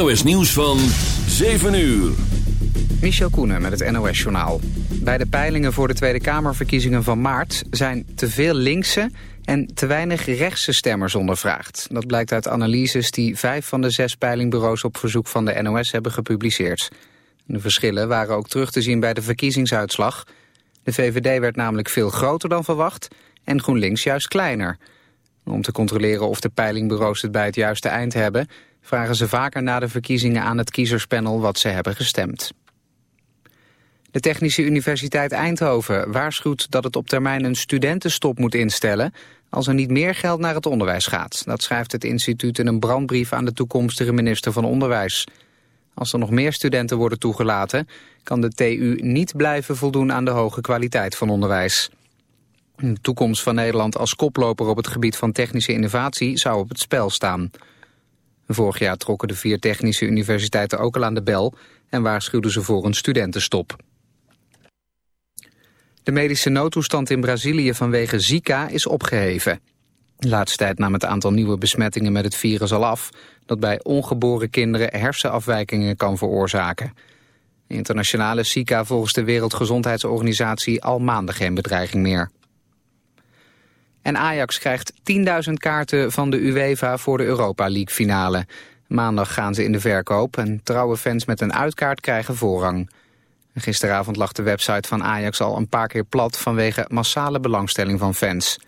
NOS Nieuws van 7 uur. Michel Koenen met het NOS-journaal. Bij de peilingen voor de Tweede Kamerverkiezingen van maart... zijn te veel linkse en te weinig rechtse stemmers ondervraagd. Dat blijkt uit analyses die vijf van de zes peilingbureaus... op verzoek van de NOS hebben gepubliceerd. De verschillen waren ook terug te zien bij de verkiezingsuitslag. De VVD werd namelijk veel groter dan verwacht... en GroenLinks juist kleiner... Om te controleren of de peilingbureaus het bij het juiste eind hebben vragen ze vaker na de verkiezingen aan het kiezerspanel wat ze hebben gestemd. De Technische Universiteit Eindhoven waarschuwt dat het op termijn een studentenstop moet instellen als er niet meer geld naar het onderwijs gaat. Dat schrijft het instituut in een brandbrief aan de toekomstige minister van Onderwijs. Als er nog meer studenten worden toegelaten, kan de TU niet blijven voldoen aan de hoge kwaliteit van onderwijs. De toekomst van Nederland als koploper op het gebied van technische innovatie zou op het spel staan. Vorig jaar trokken de vier technische universiteiten ook al aan de bel en waarschuwden ze voor een studentenstop. De medische noodtoestand in Brazilië vanwege Zika is opgeheven. De laatste tijd nam het aantal nieuwe besmettingen met het virus al af... dat bij ongeboren kinderen hersenafwijkingen kan veroorzaken. Internationale Zika volgens de Wereldgezondheidsorganisatie al maanden geen bedreiging meer. En Ajax krijgt 10.000 kaarten van de UEFA voor de Europa League finale. Maandag gaan ze in de verkoop en trouwe fans met een uitkaart krijgen voorrang. Gisteravond lag de website van Ajax al een paar keer plat vanwege massale belangstelling van fans.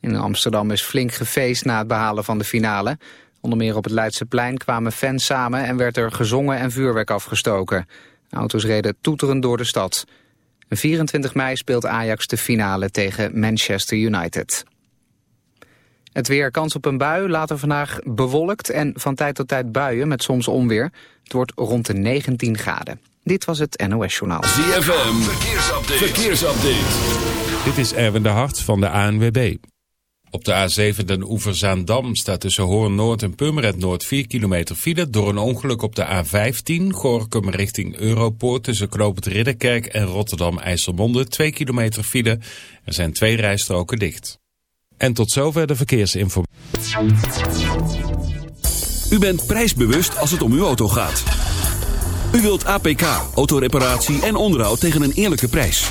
In Amsterdam is flink gefeest na het behalen van de finale. Onder meer op het Leidseplein kwamen fans samen en werd er gezongen en vuurwerk afgestoken. Auto's reden toeterend door de stad. 24 mei speelt Ajax de finale tegen Manchester United. Het weer kans op een bui, later vandaag bewolkt en van tijd tot tijd buien met soms onweer. Het wordt rond de 19 graden. Dit was het NOS Journaal. ZFM, verkeersupdate. verkeersupdate. Dit is Erwin de Hart van de ANWB. Op de A7 Den Oever-Zaandam staat tussen Hoorn-Noord en Purmerend Noord 4 kilometer file... door een ongeluk op de A15, Gorkum richting Europoort... tussen Knoopend Ridderkerk en Rotterdam-IJsselmonde 2 kilometer file. Er zijn twee rijstroken dicht. En tot zover de verkeersinformatie. U bent prijsbewust als het om uw auto gaat. U wilt APK, autoreparatie en onderhoud tegen een eerlijke prijs.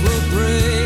Will break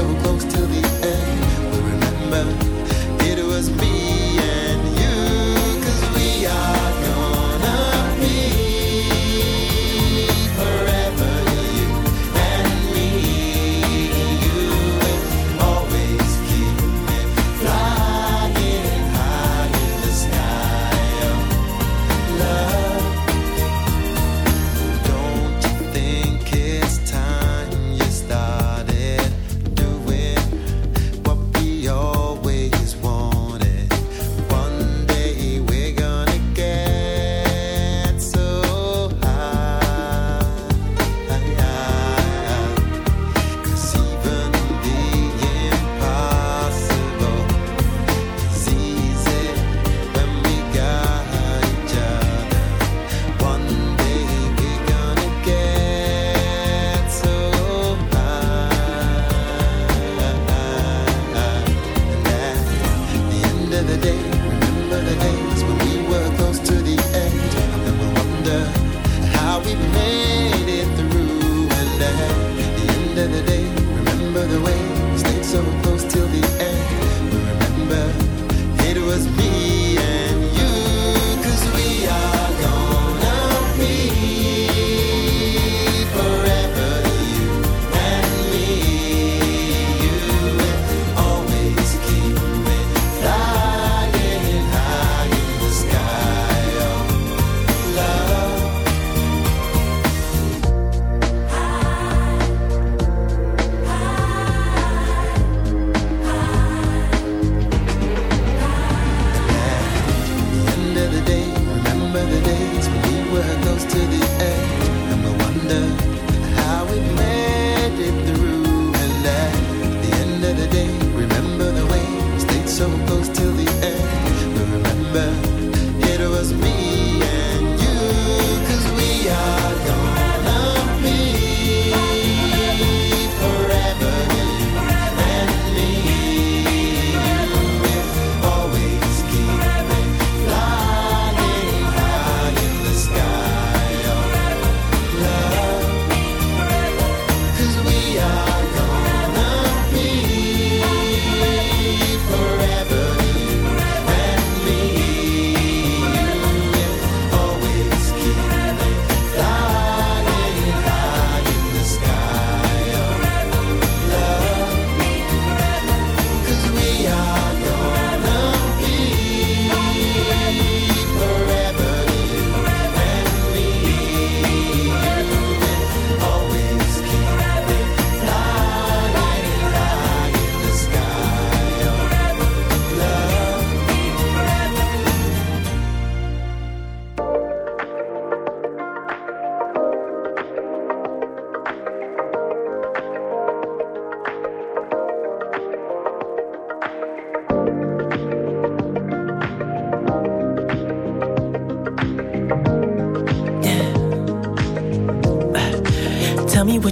so close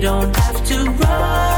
don't have to run.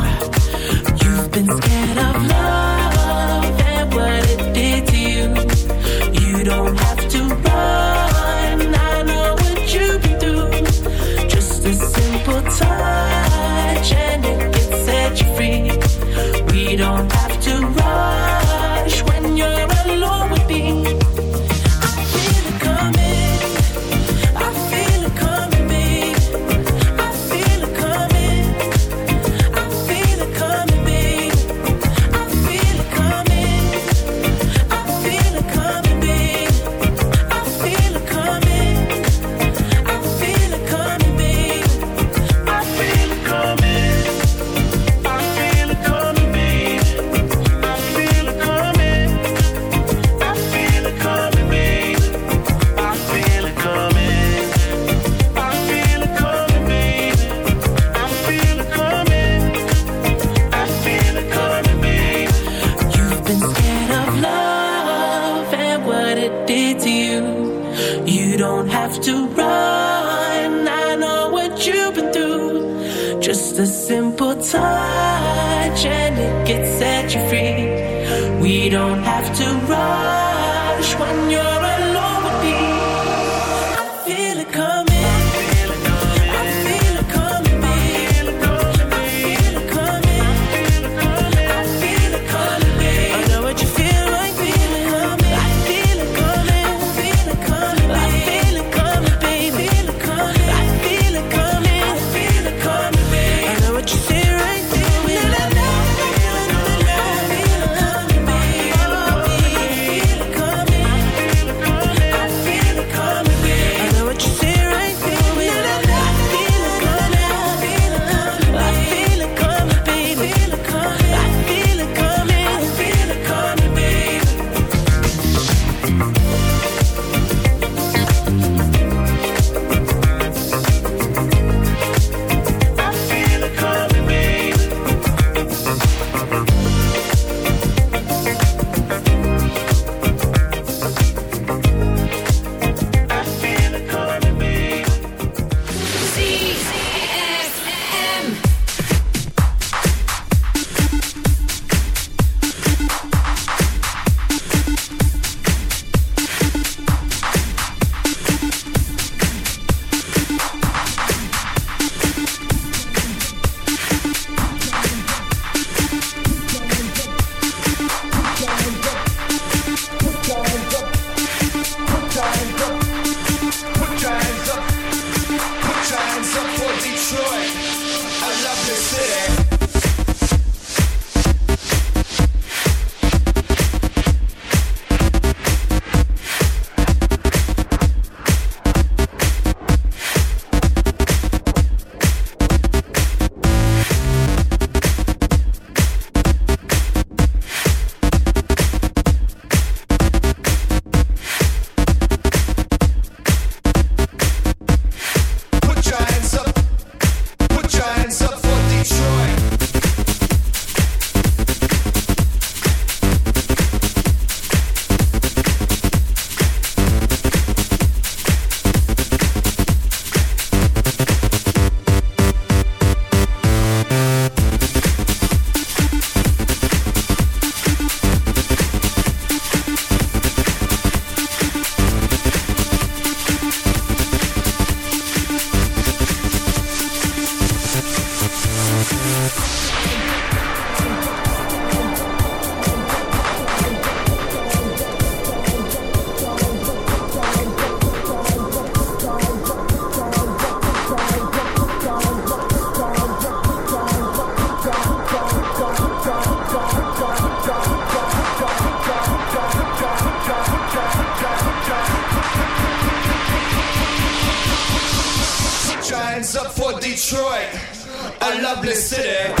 blessed city.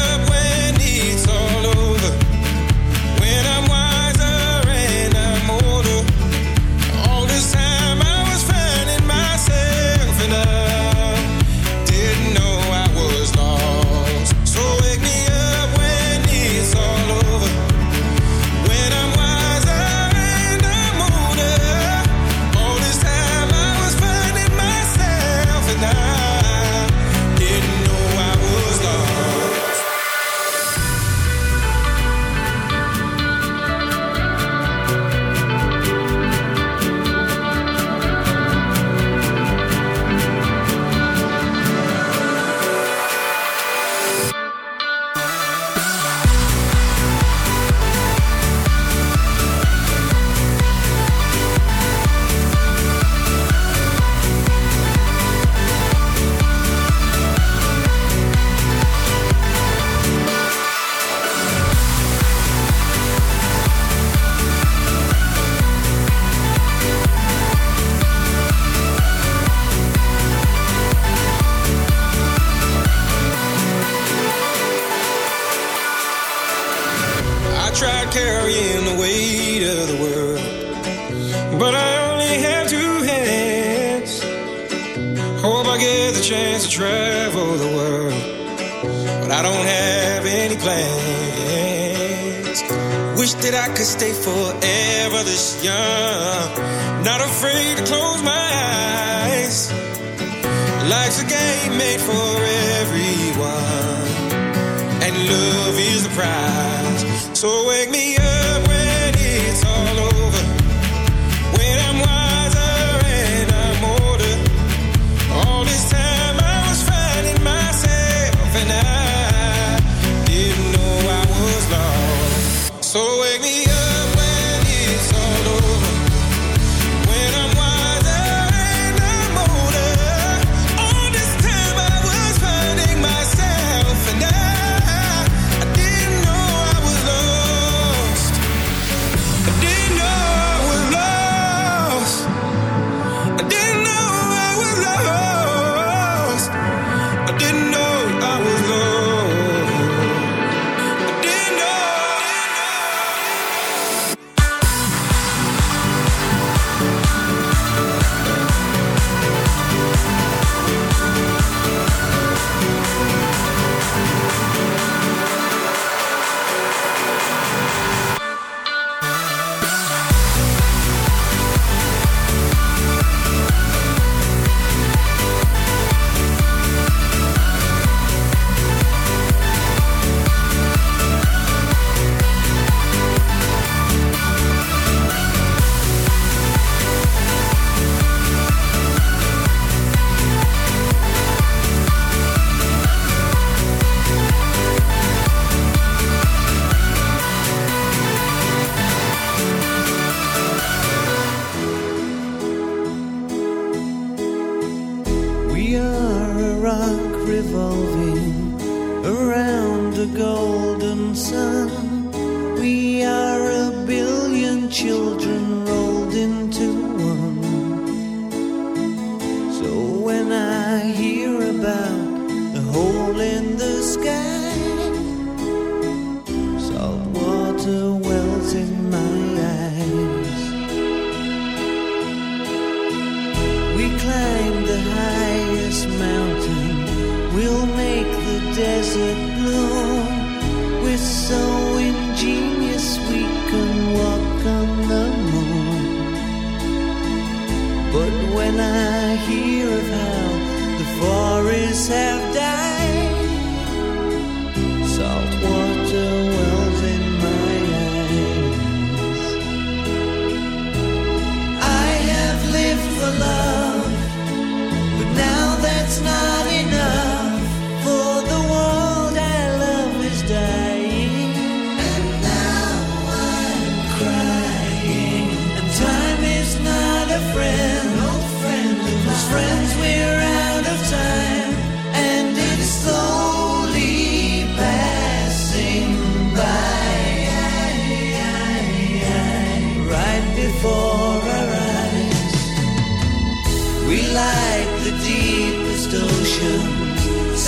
But when I hear of how the forests have died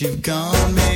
you've gone, man.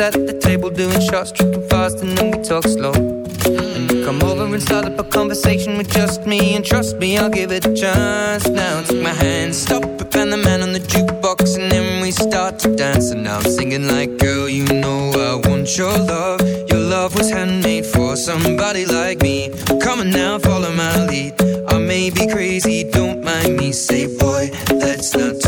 at the table doing shots, tripping fast, and then we talk slow. And come over and start up a conversation with just me, and trust me, I'll give it a chance. Now take my hand, stop it, and the man on the jukebox, and then we start to dance. And I'm singing like, girl, you know I want your love. Your love was handmade for somebody like me. Come on now, follow my lead. I may be crazy, don't mind me. Say, boy, let's not.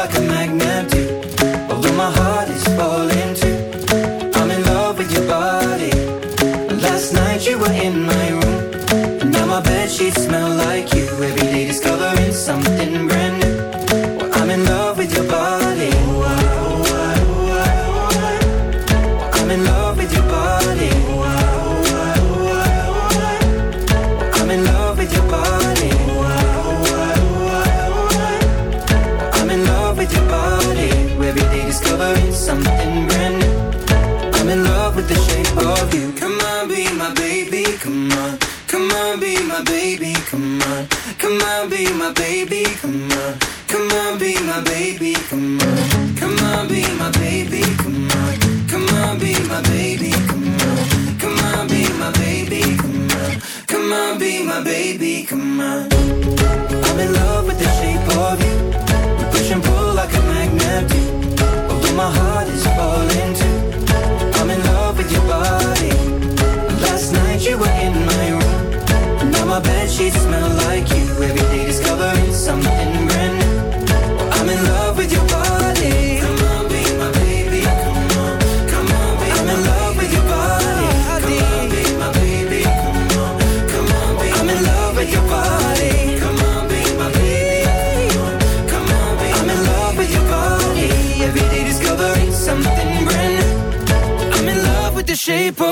like a magnet do. Although my heart is falling too. I'm in love with your body. Last night you were in my room. And now my bed sheets smell like.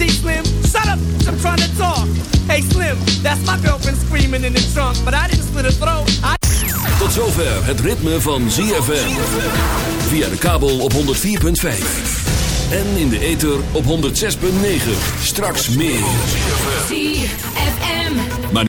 See, Slim, shut up. I'm trying to talk. Hey, Slim, that's my girlfriend screaming in the trunk. But I didn't slit her throat. I Tot zover het ritme van ZFM. Via de kabel op 104.5. En in de ether op 106.9. Straks meer. ZFM.